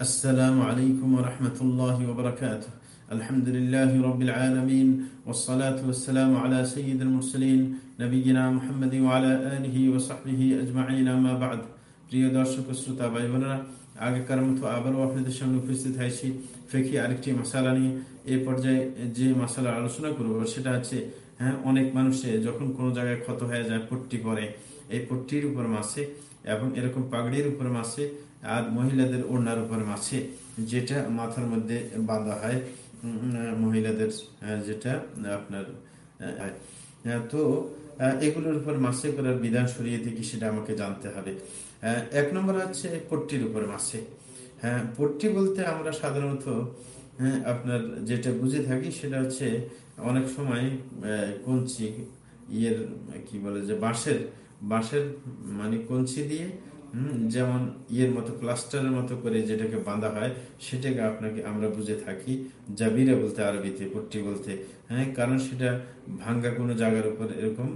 السلام عليكم ورحمة الله وبركاته الحمد لله رب العالمين والصلاة والسلام على سيد المرسلين نبينا محمد وعلى آله وصحبه أجمعين ما بعد প্রিয় দর্শক শ্রোতা ভাই বোনেরা আগেকার মতো আবারও আপনাদের সামনে উপস্থিত হয়েছি ফেকি আরেকটি মশালা নিয়ে এই পর্যায়ে যে মশালা আলোচনা করব সেটা হচ্ছে হ্যাঁ অনেক মানুষে যখন কোনো জায়গায় ক্ষত হয়ে যায় পট্টি করে এই পট্টির উপর মাসে এবং এরকম পাগড়ির উপর মাসে আর মহিলাদের ওড়নার উপর মাছে যেটা মাথার মধ্যে বাঁধা হয় মহিলাদের যেটা আপনার তো এগুলোর উপর মাসে করার বিধান সরিয়ে কি সেটা আমাকে জানতে হবে? এক নম্বর হচ্ছে পট্টির উপর মাসে হ্যাঁ পট্টি বলতে আমরা সাধারণত হ্যাঁ আপনার যেটা বুঝে থাকি সেটা হচ্ছে অনেক সময় কঞ্চি, ইয়ের, কি বলে যে বাঁশের বাঁশের মানে কঞ্চি দিয়ে যেমন ইয়ের মতো, প্লাস্টারের মতো করে যেটাকে বাঁধা হয়, সেটাকে আপনাকে আমরা বুঝে থাকি জাবিরা বলতে আরবিতে, পট্টি বলতে। হ্যাঁ কারণ সেটা ভাঙ্গা কোনো জায়গার উপর এরকম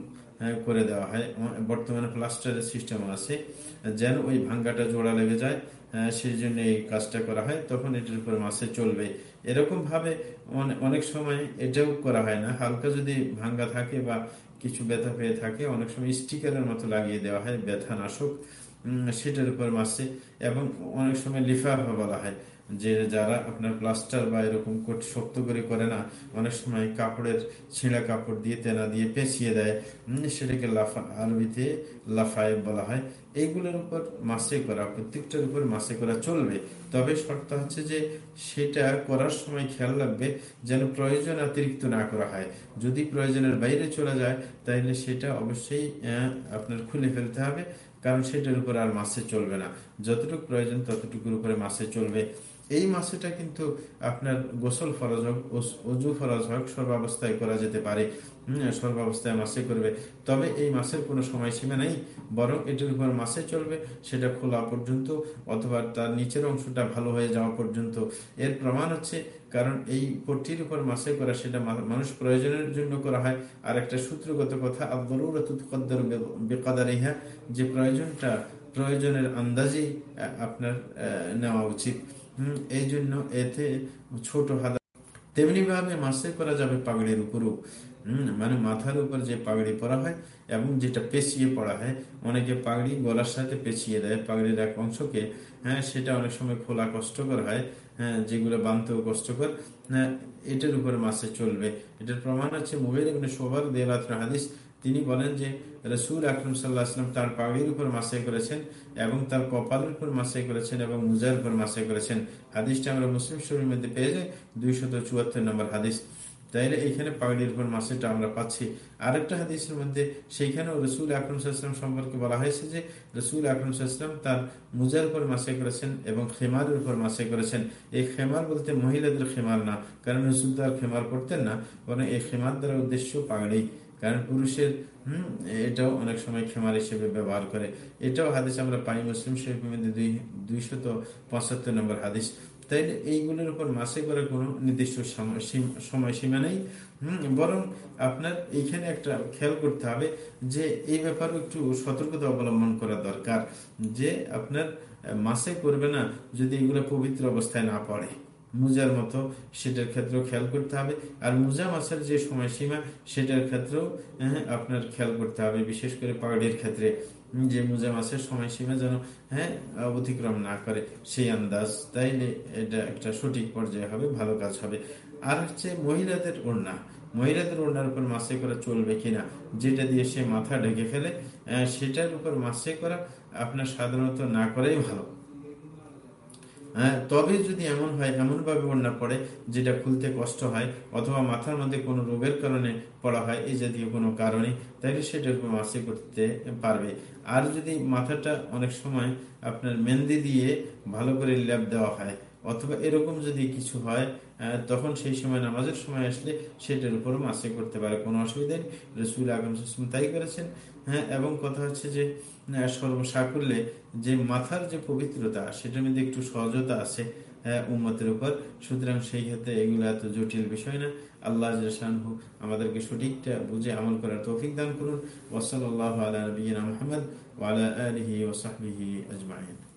করে দেওয়া হয়। বর্তমানে প্লাস্টারের সিস্টেম আছে। যেন ওই ভাঙ্গাটা জোড়া লেগে যায় হ্যাঁ, সেই জন্য এই কাজটা করা হয়। তখন এটার উপর মাসে চলবে। এরকম ভাবে অনেক সময় এটাও করা হয় না। হালকা যদি ভাঙ্গা থাকে বা কিছু ব্যথা পেয়ে থাকে অনেক সময় স্টিকারের মতো লাগিয়ে দেওয়া হয় ব্যথা নাশক সেটার উপর মাসে। এবং অনেক সময় লিফাফা বলা হয়। যে যারা আপনার প্লাস্টার বা এরকম শক্ত করে করে না, অনেক সময় কাপড়ের ছিঁড়া কাপড় দিয়ে, তেনা দিয়ে পেঁচিয়ে দেয়। সেটাকে লাফা, আরবিতে লাফায় বলা হয়। এইগুলোর উপর মাসে করা, প্রত্যেকটার উপর মাসে করা চলবে। তবে শর্ত হচ্ছে যে সেটা করার সময় খেয়াল রাখবে যেন প্রয়োজন অতিরিক্ত না করা হয়। যদি প্রয়োজনের বাইরে চলে যায় তাহলে সেটা অবশ্যই আপনার খুলে ফেলতে হবে। কারণ সেটার উপর আর মাসে চলবে না। যতটুকু প্রয়োজন ততটুকুর উপরে মাসে চলবে। এই মাসেটা কিন্তু আপনার গোসল ফরজ হোক অজু ফরজ হোক, সর্বাবস্থায় করা যেতে পারে। সর্বাবস্থায় মাসে করবে। তবে এই মাসের কোনো সময়সীমা নেই, বরং এটির উপর মাসে চলবে, সেটা খোলা পর্যন্ত অথবা তার নিচের অংশটা ভালো হয়ে যাওয়া পর্যন্ত। এর প্রমাণ হচ্ছে, কারণ এই পট্টির উপর মাসে করা সেটা মানুষ প্রয়োজনের জন্য করা হয়। আর একটা সূত্রগত কথা আব্দুর ইহা যে প্রয়োজনটা প্রয়োজনের আন্দাজেই আপনার নেওয়া উচিত। এই জন্য এতে ছোট হাত তেমনি ভাবে মাসে করা যাবে পাগড়ির উপরও। মানে মাথার উপর যে পাগড়ি পরা হয় এবং যেটা পেঁচিয়ে পড়া হয়, অনেকে পাগড়ি গলার সাথে পেঁচিয়ে দেয়, পাগড়ির এক অংশকে হ্যাঁ সেটা অনেক সময় খোলা কষ্টকর হয় হ্যাঁ যেগুলো বানতেও কষ্টকর হ্যাঁ এটার উপরে মাসে চলবে। এটার প্রমাণ আছে মোবাইল সবার দেলাত হাদিস, তিনি বলেন যে রসুল আকরম সাল্লাহ আসলাম তার পাগড়ির উপর মাসাই করেছেন এবং তার কপালের উপর মাসাই করেছেন এবং মুজার উপর মাসাই করেছেন। হাদিসটা আমরা মুসলিম শরীর মধ্যে পেয়ে যাই, দুইশত চুয়াত্তর নম্বর হাদিস। তাইলে এখানে পাগড়ির উপর মাসেটা আমরা পাচ্ছি। আরেকটা হাদিসের মধ্যে সেইখানেও রসুল আকরম সাল্লাম সম্পর্কে বলা হয়েছে যে, রসুল আকরম সাল্লাম তার মুজার উপর মাসে করেছেন এবং খেমারের উপর মাসে করেছেন। এই খেমার বলতে মহিলাদের খেমার না, কারণ রসুল তার খেমার করতেন না, বরং এই খেমার দ্বারা উদ্দেশ্য পাগড়ি কারণ পুরুষের, হম, এটাও অনেক সময় খেমার হিসেবে ব্যবহার করে। এটাও হাদিস আমরা পাই মুসলিম মধ্যে দুই, দুইশত পঁচাত্তর নম্বর হাদিস। তাইলে এইগুলোর উপর মাসে করে কোনো নির্দিষ্ট সময়সীমা নেই। হম, বরং আপনার এইখানে একটা খেয়াল করতে হবে যে এই ব্যাপারে একটু সতর্কতা অবলম্বন করা দরকার যে আপনার মাসে করবে না যদি এগুলো পবিত্র অবস্থায় না পড়ে। মুজার মতো সেটার ক্ষেত্রেও খেয়াল করতে হবে। আর মুজা মাসের যে সময়সীমা সেটার ক্ষেত্রেও হ্যাঁ, আপনার খেয়াল করতে হবে। বিশেষ করে পাগড়ির ক্ষেত্রে যে মুজা মাসের সময়সীমা যেন হ্যাঁ অতিক্রম না করে সেই আন্দাজ। তাইলে এটা একটা সঠিক পর্যায়ে হবে ভালো কাজ হবে। আর হচ্ছে মহিলাদের ওড়না। মহিলাদের ওড়নার উপর মাসে করা চলবে কিনা যেটা দিয়ে সে মাথা ঢেকে ফেলে সেটার উপর মাসে করা আপনার সাধারণত না করাই ভালো। হ্যাঁ তবে যদি এমন হয়, এমনভাবে বন্যা পড়ে যেটা খুলতে কষ্ট হয় অথবা মাথার মধ্যে কোনো রোগের কারণে পড়া হয় এই জাতীয় কোনো কারণে তাহলে সেটা উপর মাসে করতে পারবে। আর যদি মাথাটা অনেক সময় আপনার মেহেন্দি দিয়ে ভালো করে ল্যাপ দেওয়া হয় অথবা এরকম যদি কিছু হয় তখন সেই সময় নামাজের সময় আসলে সেটার উপরও মাসে করতে পারে, কোনো অসুবিধা নেই। রসুল আগম তাই করেছেন হ্যাঁ এবং কথা হচ্ছে যে সর্বসা সর্বসাকুল্যে যে মাথার যে পবিত্রতা, সেটার মধ্যে একটু সহজতা আছে উম্মতের উপর। সুতরাং সেই ক্ষেত্রে এগুলো এত জটিল বিষয় না। আল্লাহ আমাদেরকে সঠিকটা বুঝে আমল করার তৌফিক দান করুন। ওসল আল্লাহ আলা মোহাম্মদ ওয়ালা আলহি ওসাহি আজমাইন।